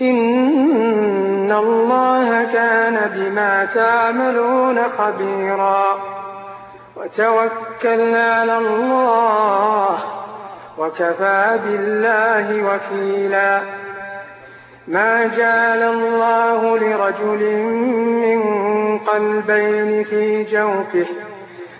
إن الله كان بما تعملون خبيرا وتوكل على الله وكفى بالله وكيلا ما جعل الله لرجل من قلبين في جوفه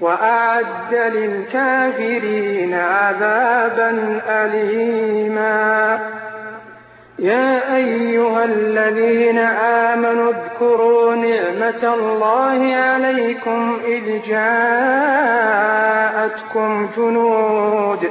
وأعد للكافرين عذابا أليما. يا أيها الذين آمنوا اذكروا نعمة الله عليكم إذ جاءتكم جنود.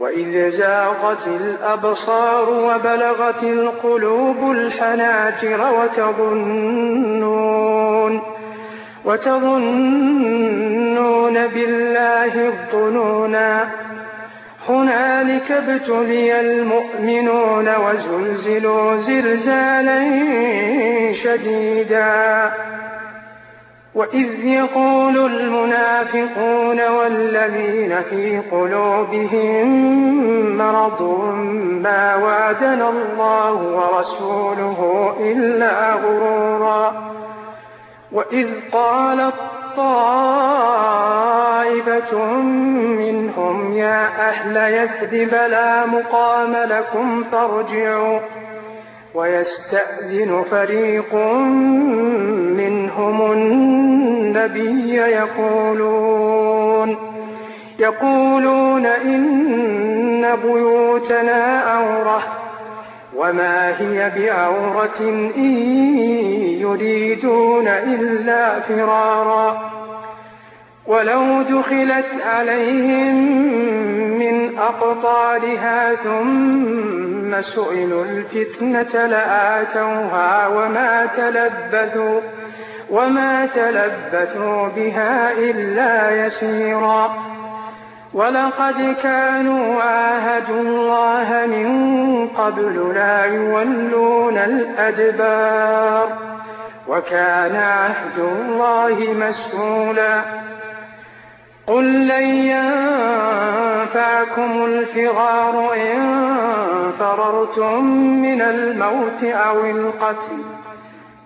وإذ زاغت الأبصار وبلغت القلوب الحناجر وتظنون وتظنون بالله الظنونا هنالك ابتلي المؤمنون وزلزلوا زلزالا شديدا وإذ يقول المنافقون والذين في قلوبهم مرض ما وعدنا الله ورسوله إلا غرورا وإذ قالت طائفة منهم يا أهل يثرب لا مقام لكم فارجعوا ويستأذن فريق منهم النبي يقولون يقولون إن بيوتنا أورة وما هي بعورة إن يريدون إلا فرارا ولو دخلت عليهم من أقطارها ثم سئلوا الفتنة لآتوها وما تلبثوا وما تلبثوا بها إلا يسيرا ولقد كانوا عاهدوا الله من قبل لا يولون الأدبار وكان عهد الله مسؤولا قل لن ينفعكم الفغار إن فررتم من الموت أو القتل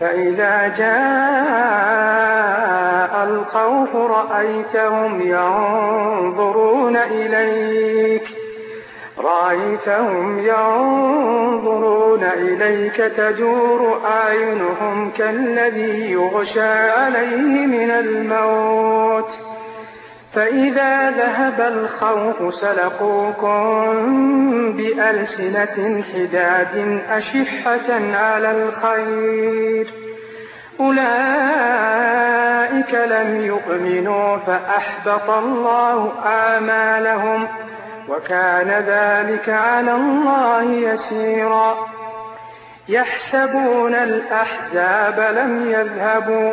فإذا جاء الخوف رأيتهم ينظرون إليك رأيتهم ينظرون إليك تجور أعينهم كالذي يغشى عليه من الموت. فإذا ذهب الخوف سلقوكم بألسنة حداد أشحة على الخير. أولئك لم يؤمنوا فأحبط الله آمالهم وكان ذلك على الله يسيرا. يحسبون الأحزاب لم يذهبوا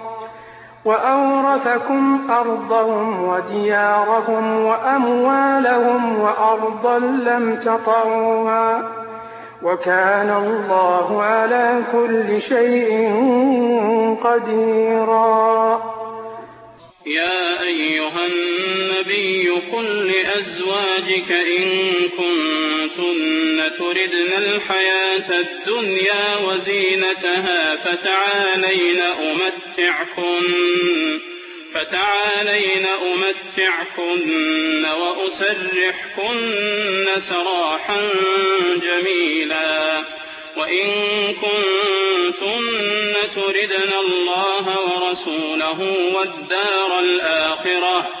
وأورثكم أرضهم وديارهم وأموالهم وأرضا لم تطعوها وكان الله على كل شيء قديرا. يا أيها النبي قل لأزواجك إن كنتن تردن الحياة الدنيا وزينتها فتعالين أمتعكن فتعالين أمتعكن وأسرحكن سراحا جميلا. وإن كنتن تردن الله ورسوله والدار الآخرة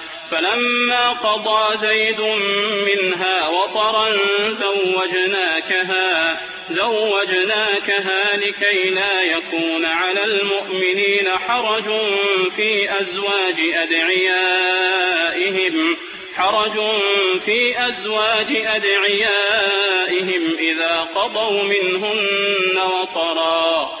فلما قضى زيد منها وطرا زوجناكها زوجناكها لكي لا يكون على المؤمنين حرج في أزواج أدعيائهم حرج في أزواج أدعيائهم إذا قضوا منهن وطرا.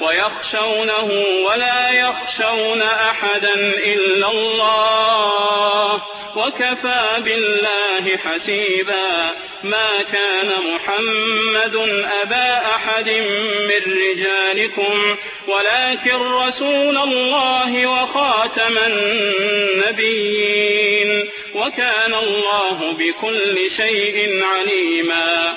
ويخشونه ولا يخشون أحدا إلا الله وكفى بالله حسيبا ما كان محمد أبا أحد من رجالكم ولكن رسول الله وخاتم النبيين وكان الله بكل شيء عليما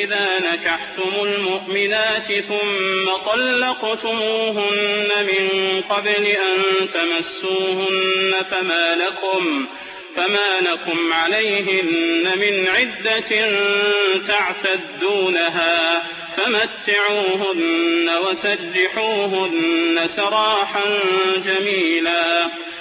إذا نكحتم المؤمنات ثم طلقتموهن من قبل أن تمسوهن فما لكم فما لكم عليهن من عدة تعتدونها فمتعوهن وسرحوهن سراحا جميلا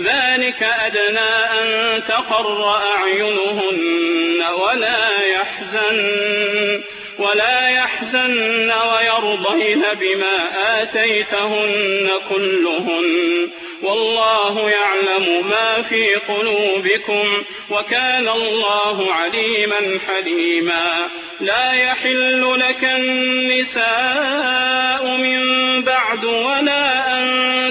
ذلك أدنى أن تقر أعينهن ولا يحزن ولا يحزن ويرضين بما آتيتهن كلهن. والله يعلم ما في قلوبكم وكان الله عليما حليما. لا يحل لك النساء من بعد ولا أن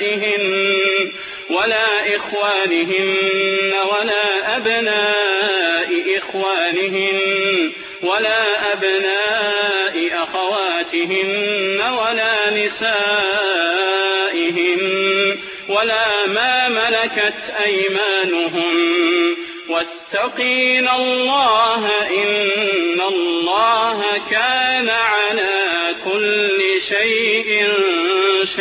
أبنائهن ولا إخوانهن ولا أبناء إخوانهن ولا أبناء أخواتهن ولا نسائهن ولا ما ملكت أيمانهن واتقين الله إن الله كان على كل شيء